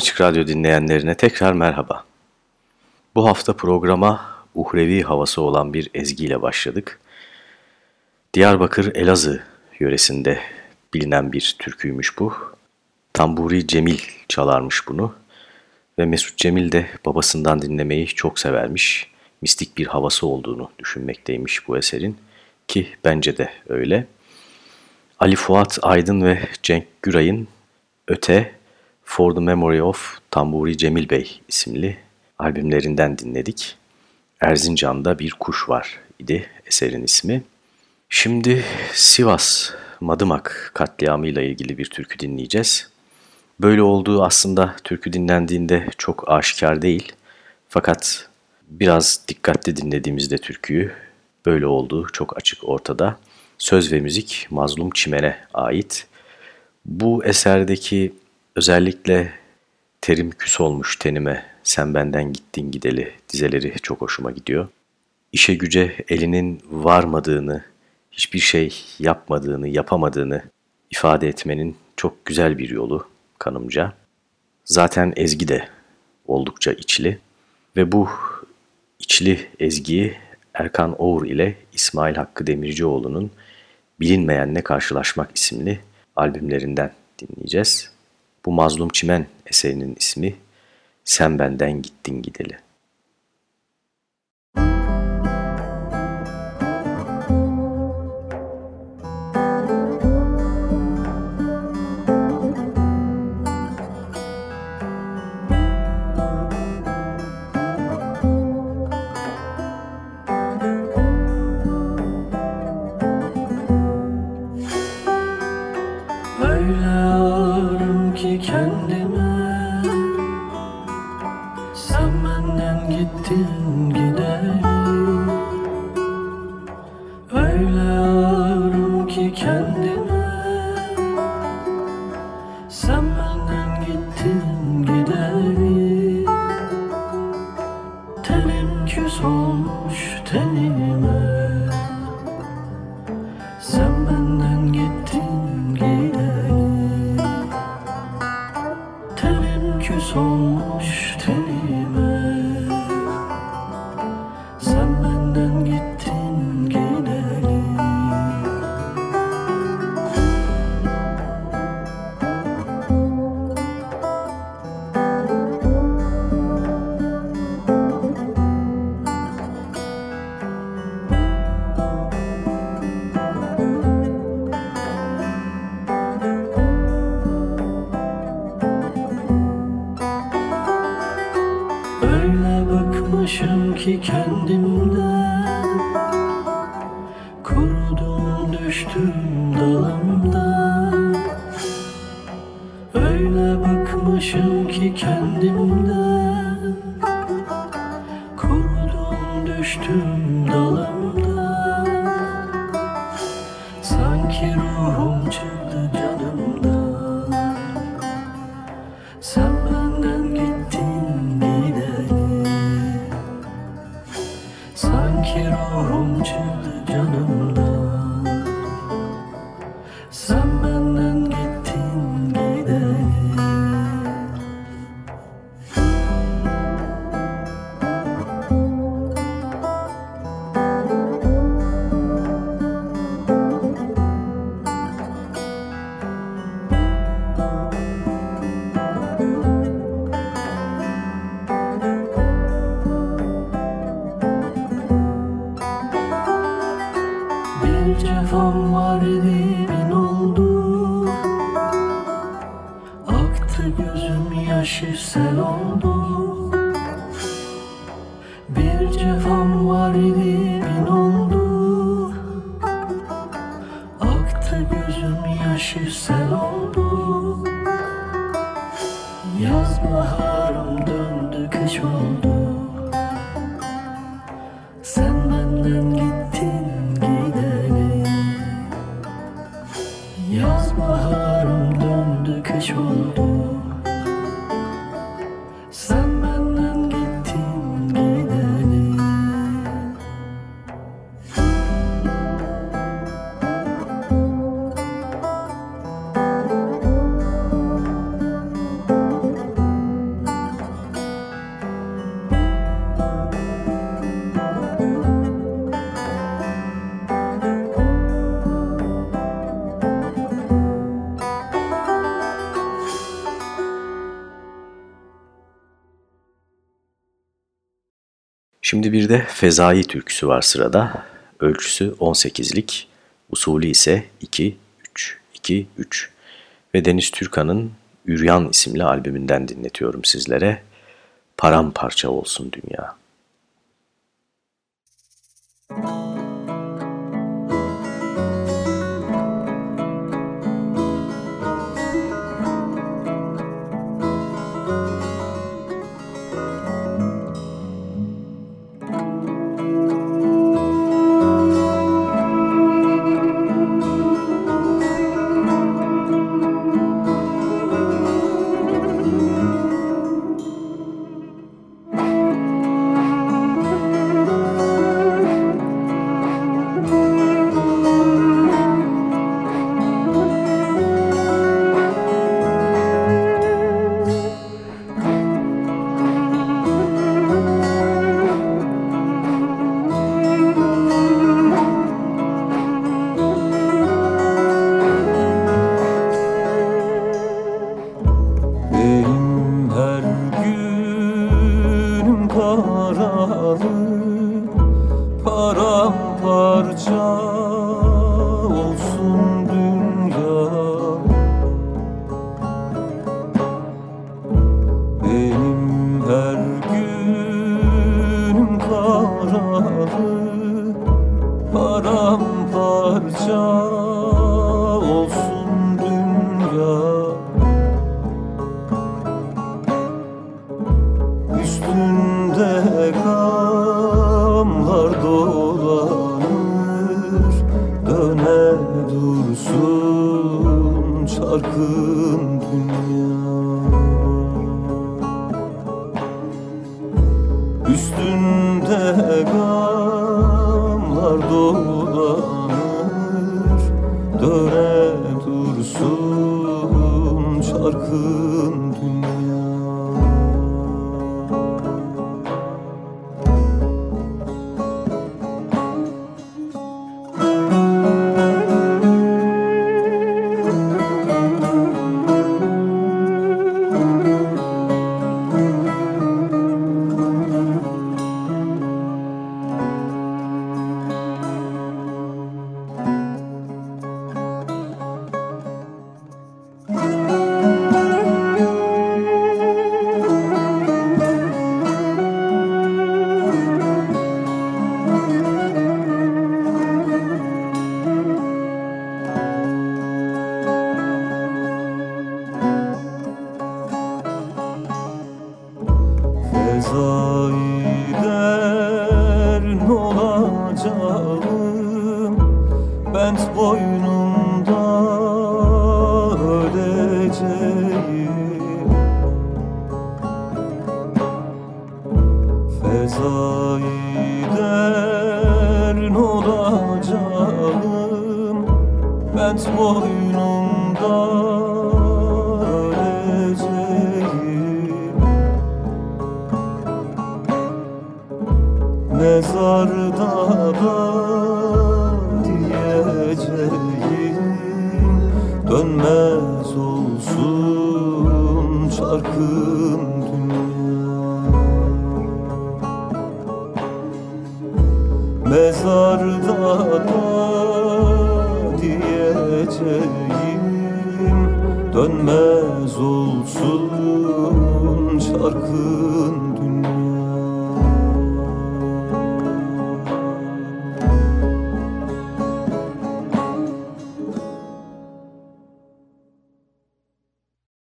Açık Radyo dinleyenlerine tekrar merhaba. Bu hafta programa uhrevi havası olan bir ezgiyle başladık. Diyarbakır Elazığ yöresinde bilinen bir türküymüş bu. Tamburi Cemil çalarmış bunu ve Mesut Cemil de babasından dinlemeyi çok severmiş. Mistik bir havası olduğunu düşünmekteymiş bu eserin ki bence de öyle. Ali Fuat Aydın ve Cenk Güray'ın Öte For the Memory of Tamburi Cemil Bey isimli albümlerinden dinledik. Erzincan'da bir kuş var idi eserin ismi. Şimdi Sivas Madımak katliamıyla ilgili bir türkü dinleyeceğiz. Böyle olduğu aslında türkü dinlendiğinde çok aşikar değil. Fakat biraz dikkatli dinlediğimizde türküyü böyle olduğu çok açık ortada. Söz ve müzik Mazlum Çimen'e ait. Bu eserdeki özellikle terim küs olmuş tenime sen benden gittin gideli dizeleri çok hoşuma gidiyor. İşe güce elinin varmadığını, hiçbir şey yapmadığını, yapamadığını ifade etmenin çok güzel bir yolu kanımca. Zaten ezgi de oldukça içli ve bu içli ezgiyi Erkan Oğur ile İsmail Hakkı Demircioğlu'nun Bilinmeyenle Karşılaşmak isimli albümlerinden dinleyeceğiz. Bu Mazlum Çimen eserinin ismi Sen Benden Gittin Gideli. ki kendin Şimdi bir de Fezai türküsü var sırada. Ölçüsü 18'lik, usulü ise 2-3-2-3 ve Deniz Türkan'ın Üryan isimli albümünden dinletiyorum sizlere. Paramparça olsun dünya. döne dursun çarkın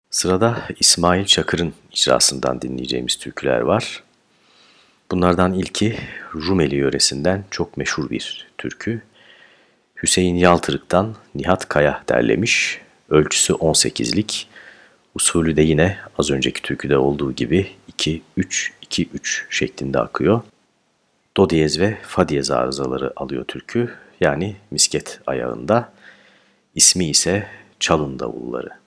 Sırada İsmail Çakır'ın icrasından dinleyeceğimiz türküler var. Bunlardan ilki Rumeli yöresinden çok meşhur bir türkü. Hüseyin Yaltırık'tan Nihat Kaya derlemiş. Ölçüsü 18'lik. Usulü de yine az önceki türküde olduğu gibi 2-3-2-3 şeklinde akıyor. Do diyez ve fa diyez arızaları alıyor türkü. Yani misket ayağında. İsmi ise Çalın Davulları.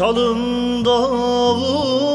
Çalın davulları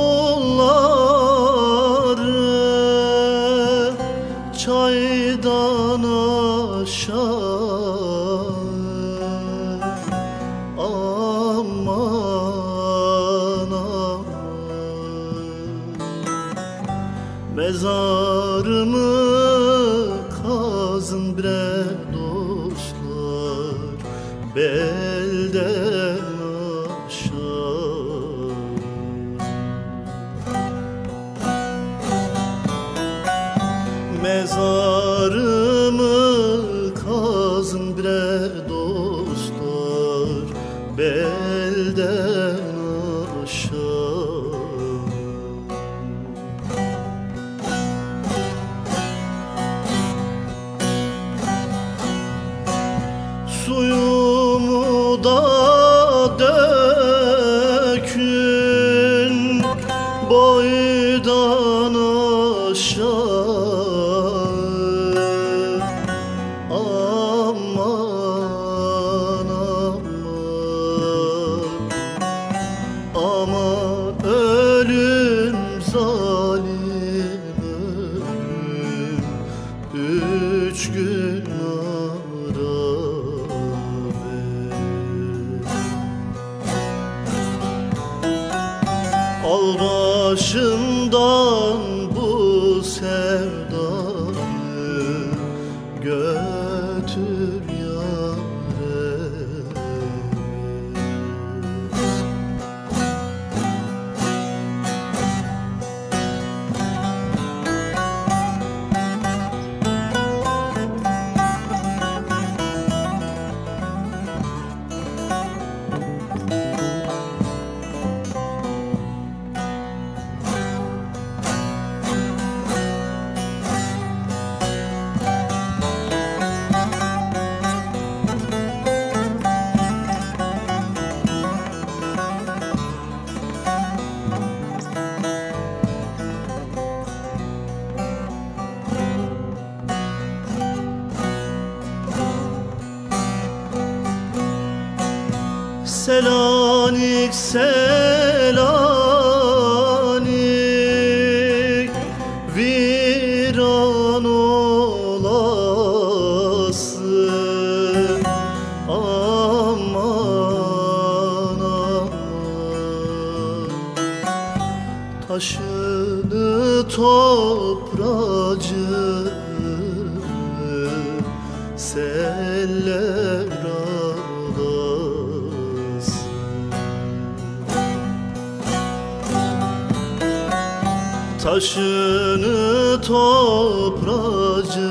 Taşını topracı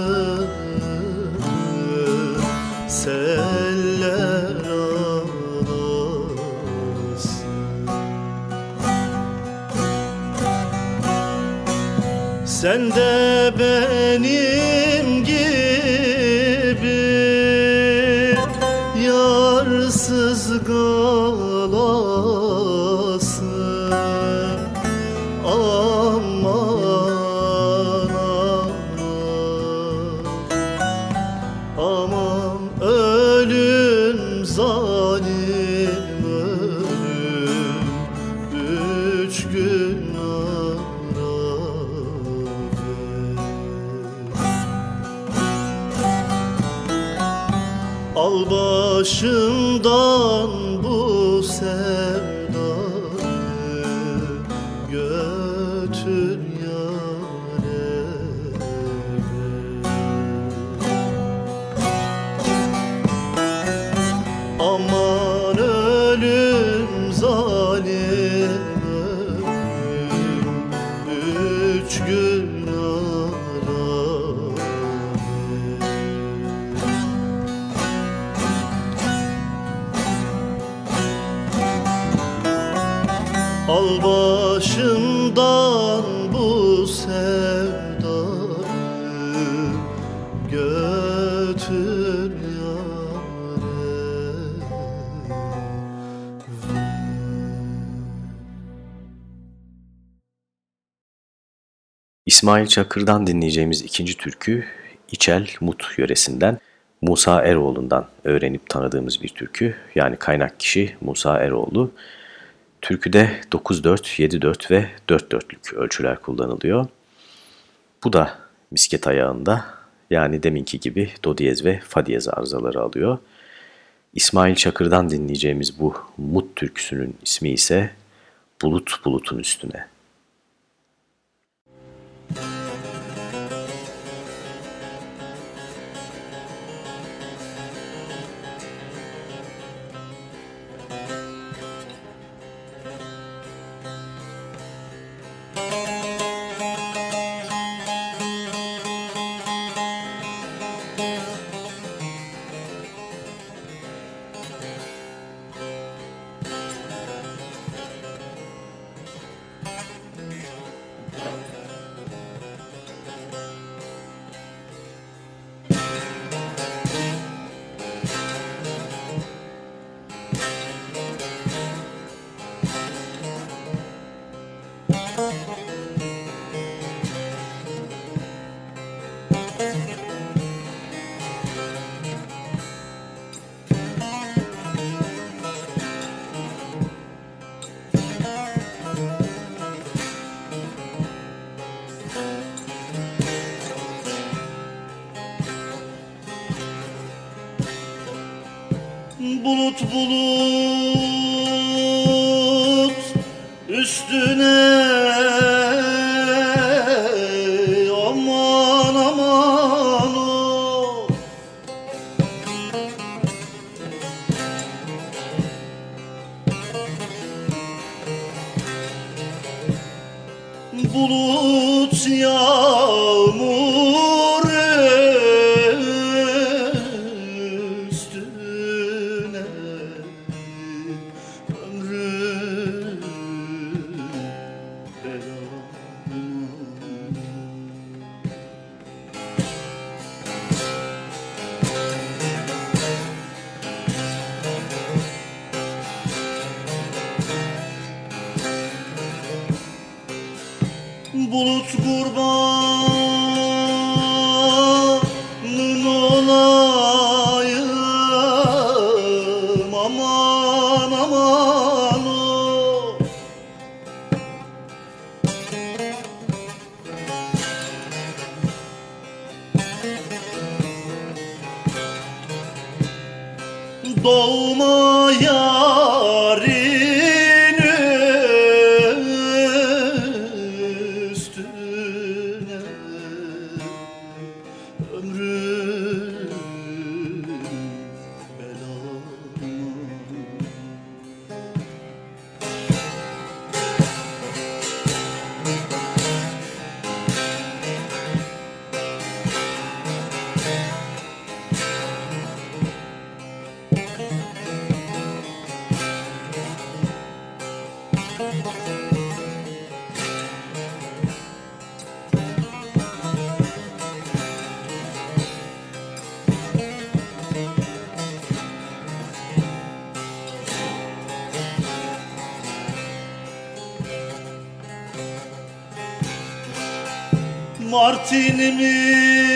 Seller ağlasın Sen de benim İsmail Çakır'dan dinleyeceğimiz ikinci türkü İçel Mut yöresinden Musa Eroğlu'ndan öğrenip tanıdığımız bir türkü. Yani kaynak kişi Musa Eroğlu. Türküde 9-4, 7-4 ve 4-4'lük ölçüler kullanılıyor. Bu da misket ayağında yani deminki gibi do diyez ve fa diyez arızaları alıyor. İsmail Çakır'dan dinleyeceğimiz bu Mut türküsünün ismi ise Bulut Bulutun Üstüne. Bulut Martinimin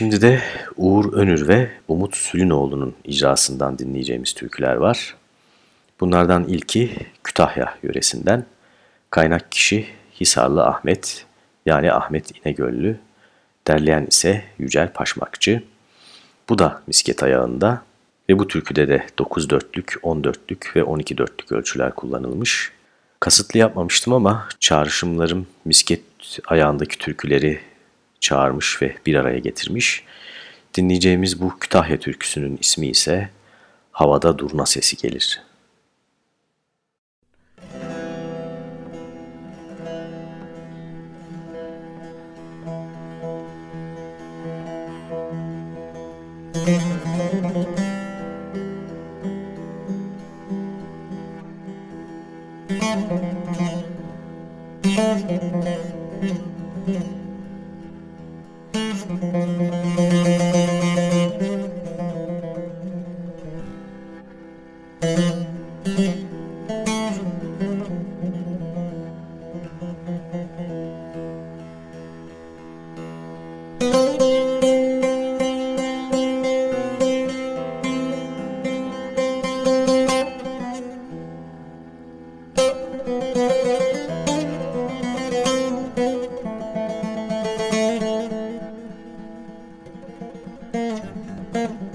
Şimdi de Uğur Önür ve Umut Sülünoğlu'nun icrasından dinleyeceğimiz türküler var. Bunlardan ilki Kütahya yöresinden. Kaynak kişi Hisarlı Ahmet yani Ahmet İnegöllü. Derleyen ise Yücel Paşmakçı. Bu da misket ayağında ve bu türküde de 9 dörtlük, 10 dörtlük ve 12 dörtlük ölçüler kullanılmış. Kasıtlı yapmamıştım ama çağrışımlarım misket ayağındaki türküleri çağırmış ve bir araya getirmiş. Dinleyeceğimiz bu Kütahya türküsünün ismi ise Havada Durna Sesi Gelir. Havada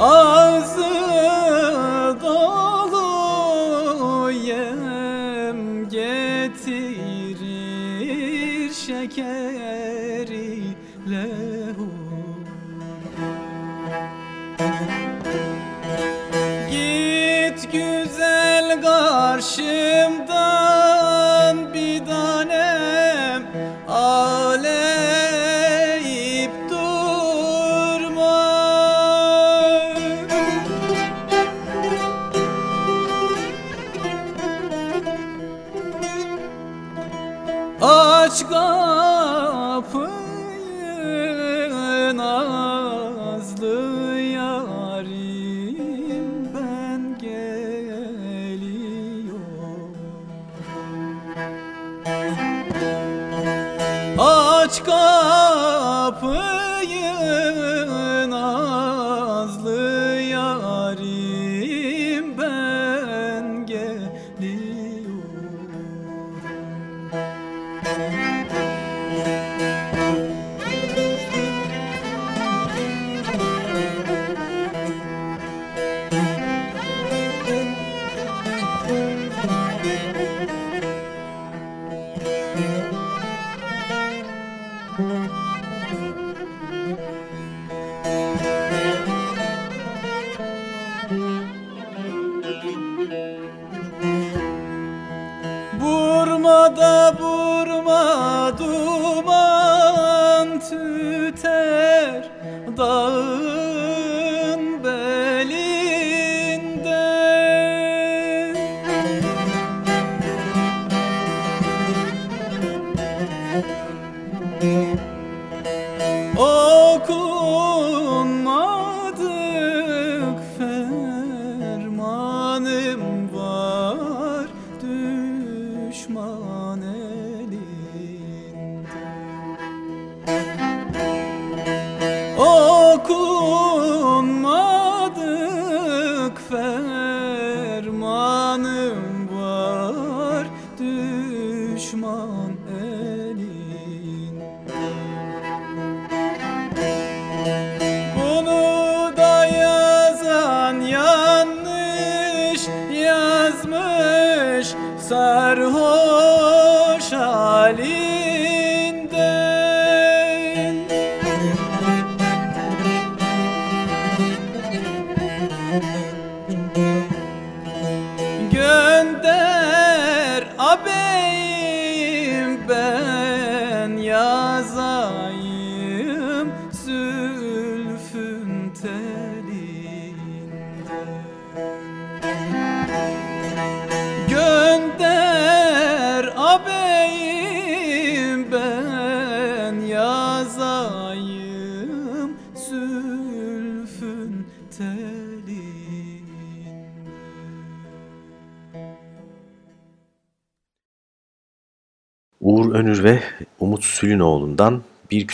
Ağzı dolu yem getirir şeker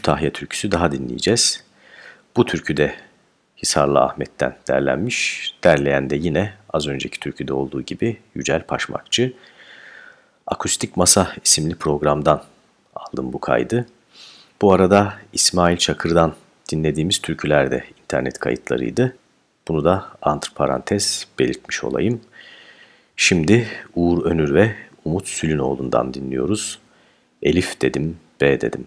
Kütahya türküsü daha dinleyeceğiz. Bu türkü de Hisarlı Ahmet'ten derlenmiş. Derleyen de yine az önceki türküde olduğu gibi Yücel Paşmakçı. Akustik Masa isimli programdan aldım bu kaydı. Bu arada İsmail Çakır'dan dinlediğimiz türküler de internet kayıtlarıydı. Bunu da antiparantez belirtmiş olayım. Şimdi Uğur Önür ve Umut Sülünoğlu'ndan dinliyoruz. Elif dedim, B dedim.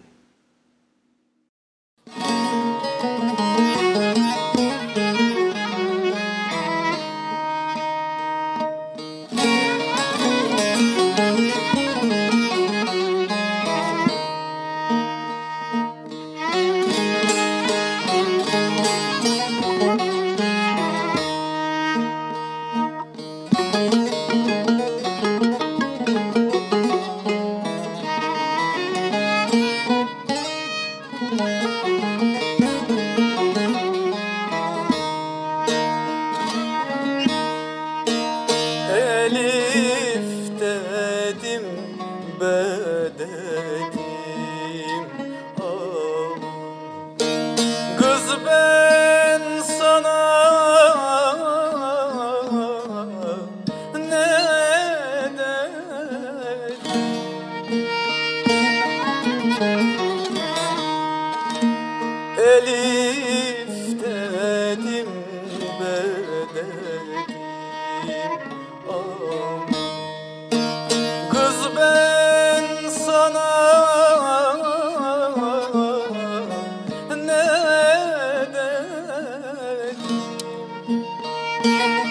Kuş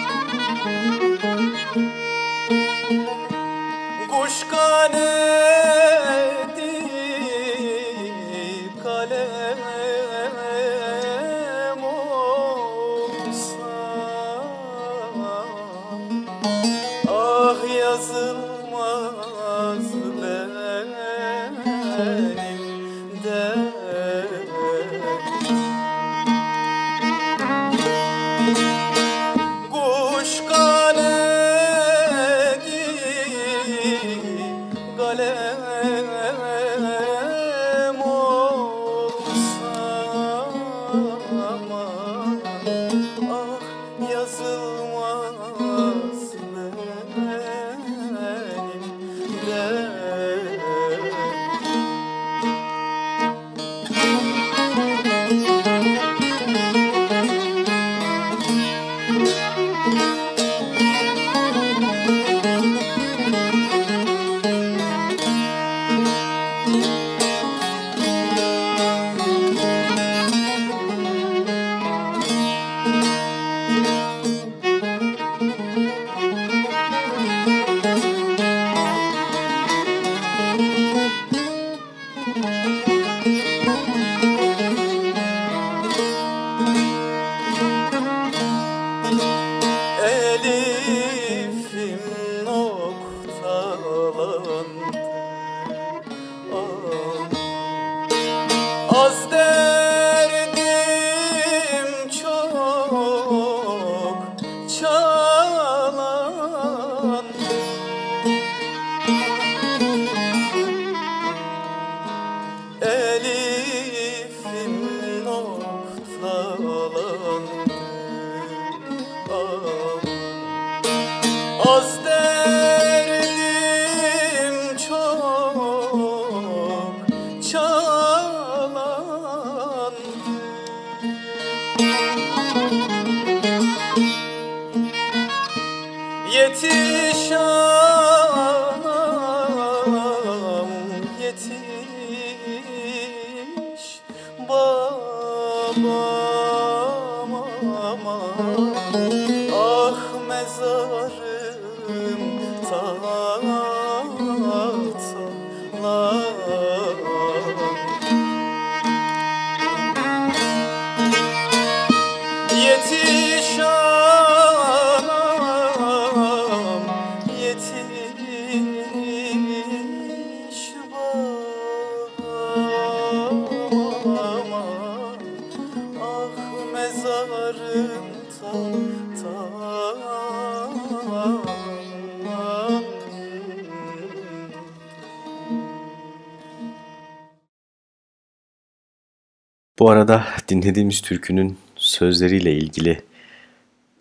Bu arada dinlediğimiz türkünün sözleriyle ilgili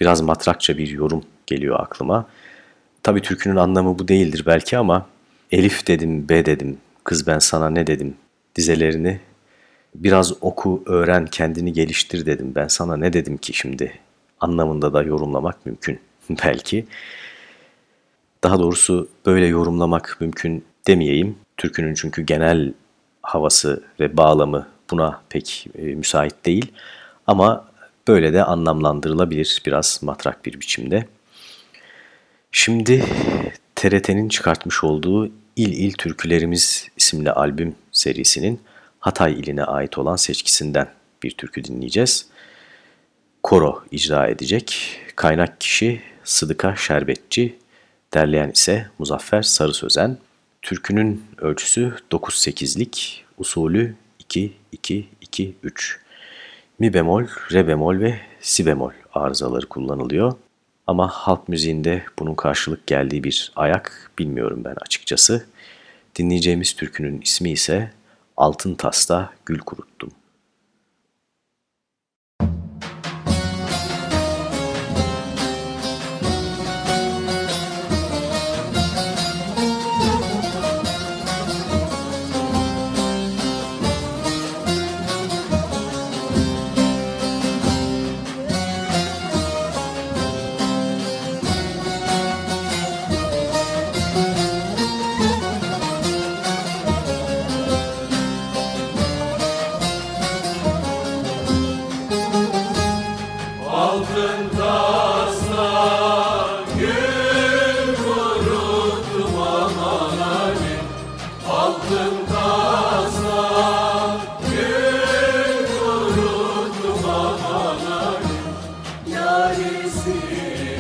biraz matrakça bir yorum geliyor aklıma. Tabii türkünün anlamı bu değildir belki ama Elif dedim, B dedim, kız ben sana ne dedim dizelerini biraz oku, öğren, kendini geliştir dedim. Ben sana ne dedim ki şimdi anlamında da yorumlamak mümkün belki. Daha doğrusu böyle yorumlamak mümkün demeyeyim. Türkünün çünkü genel havası ve bağlamı buna pek e, müsait değil. Ama böyle de anlamlandırılabilir biraz matrak bir biçimde. Şimdi TRT'nin çıkartmış olduğu İl İl Türkülerimiz isimli albüm serisinin Hatay iline ait olan seçkisinden bir türkü dinleyeceğiz. Koro icra edecek. Kaynak kişi Sıdıka Şerbetçi, derleyen ise Muzaffer Sarı Sözen. Türkünün ölçüsü 9-8'lik, usulü 2-2-2-3. Mi bemol, re bemol ve si bemol arızaları kullanılıyor. Ama halk müziğinde bunun karşılık geldiği bir ayak bilmiyorum ben açıkçası. Dinleyeceğimiz türkünün ismi ise Altın Tas'ta Gül Kuruttum. vencer.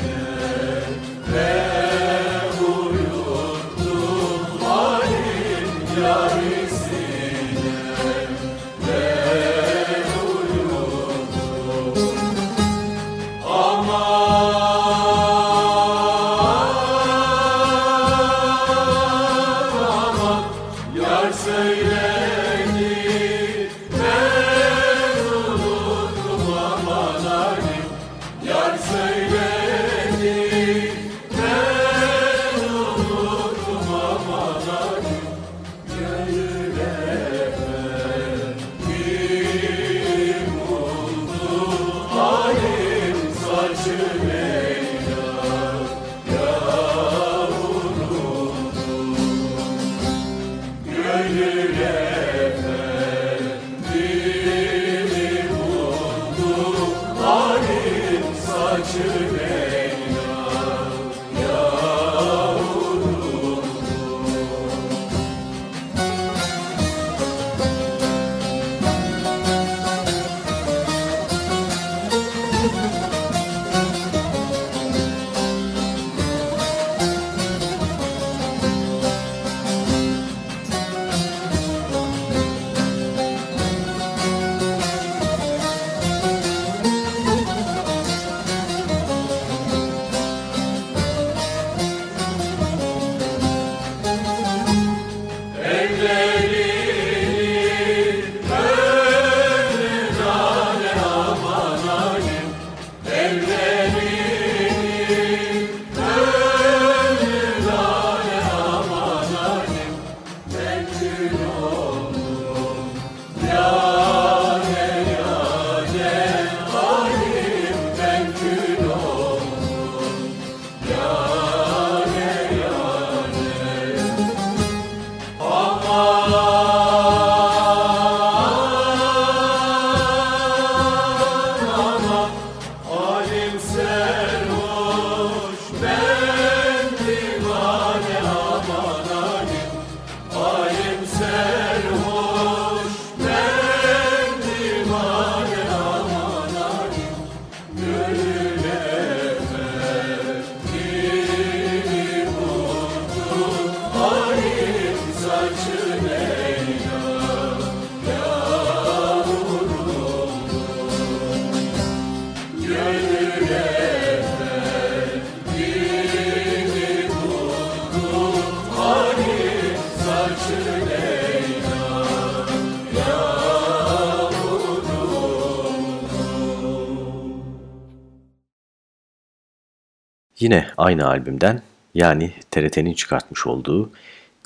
Aynı albümden yani TRT'nin çıkartmış olduğu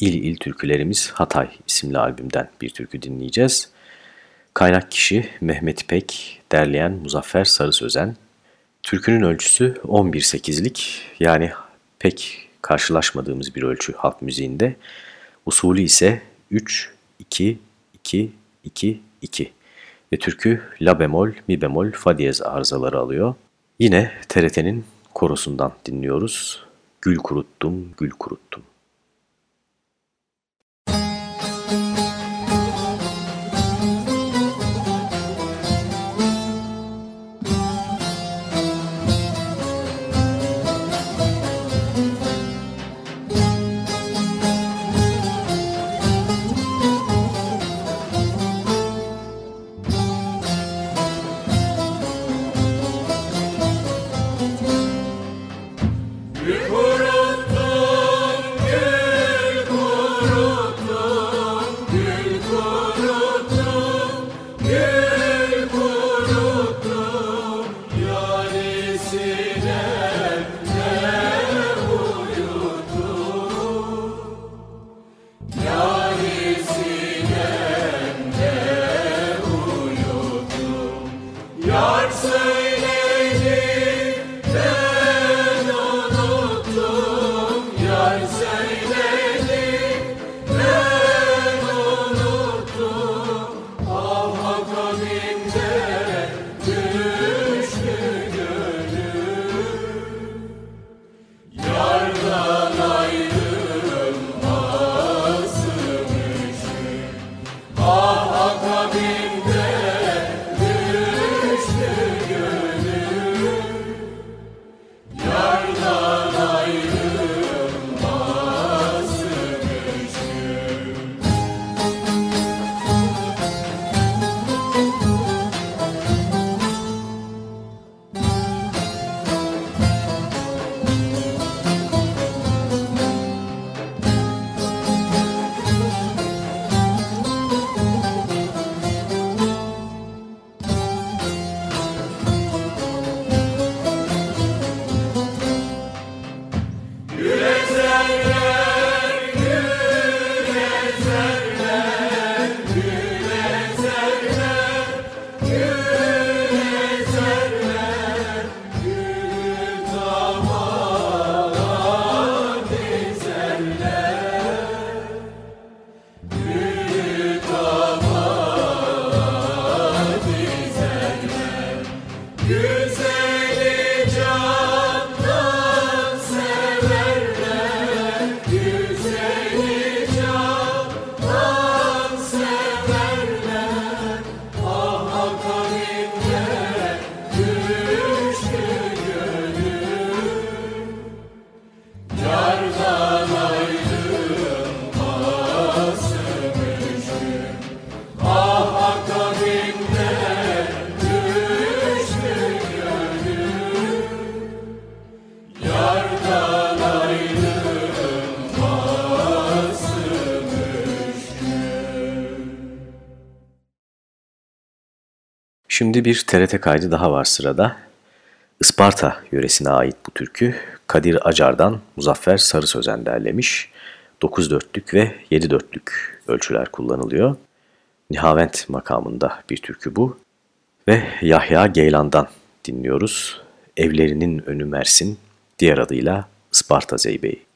İl İl Türkülerimiz Hatay isimli albümden bir türkü dinleyeceğiz. Kaynak kişi Mehmet İpek, derleyen Muzaffer Sarı Sözen. Türkünün ölçüsü 11-8'lik yani pek karşılaşmadığımız bir ölçü halk müziğinde. Usulü ise 3-2-2-2-2 ve türkü la bemol, mi bemol, fa diyez arızaları alıyor. Yine TRT'nin korosundan dinliyoruz. Gül kuruttum, gül kuruttum. Şimdi bir TRT kaydı daha var sırada. Isparta yöresine ait bu türkü Kadir Acar'dan Muzaffer Sarı Sözen derlemiş. 9 dörtlük ve 7 dörtlük ölçüler kullanılıyor. Nihavent makamında bir türkü bu. Ve Yahya Geylan'dan dinliyoruz. Evlerinin önü Mersin, diğer adıyla Isparta Zeybeği.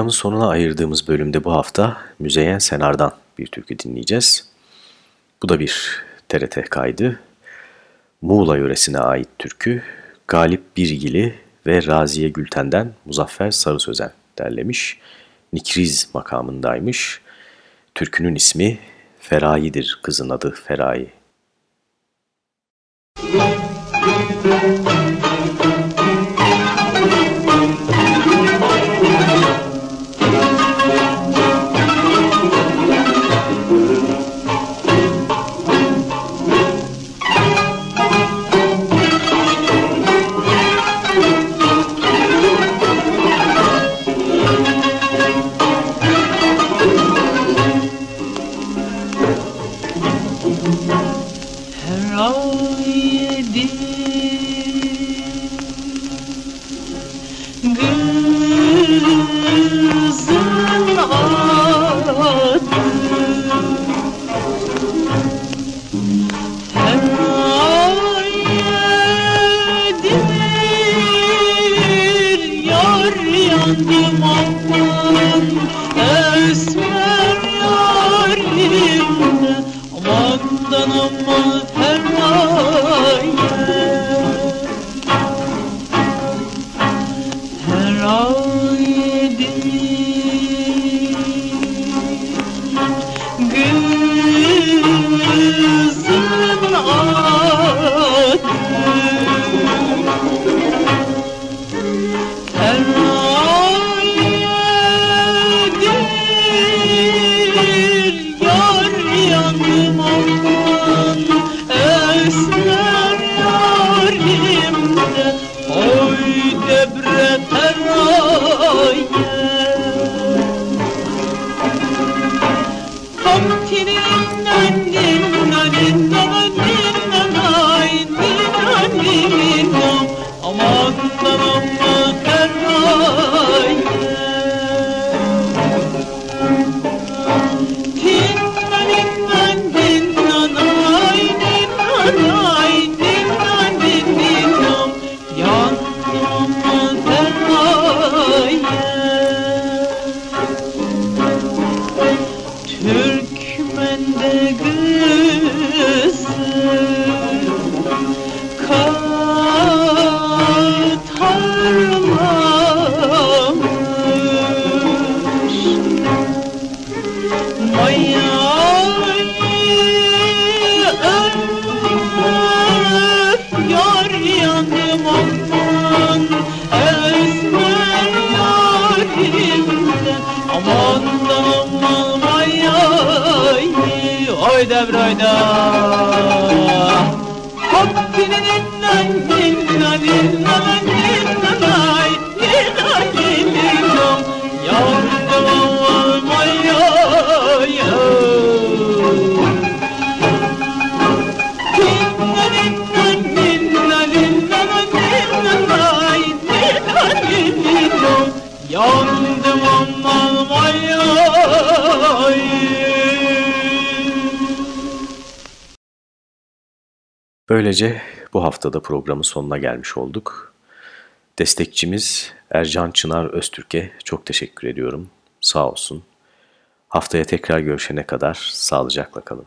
Programın sonuna ayırdığımız bölümde bu hafta Müzeyyen Senar'dan bir türkü dinleyeceğiz. Bu da bir TRT kaydı. Muğla yöresine ait türkü Galip Birgili ve Raziye Gülten'den Muzaffer Sarı Sözen derlemiş. Nikriz makamındaymış. Türkünün ismi Ferayi'dir kızın adı Ferayi. Müzik Oy devre oyda Hop dininden dinlen dinlen Böylece bu haftada programın sonuna gelmiş olduk. Destekçimiz Ercan Çınar Öztürk'e çok teşekkür ediyorum. Sağ olsun. Haftaya tekrar görüşene kadar sağlıcakla kalın.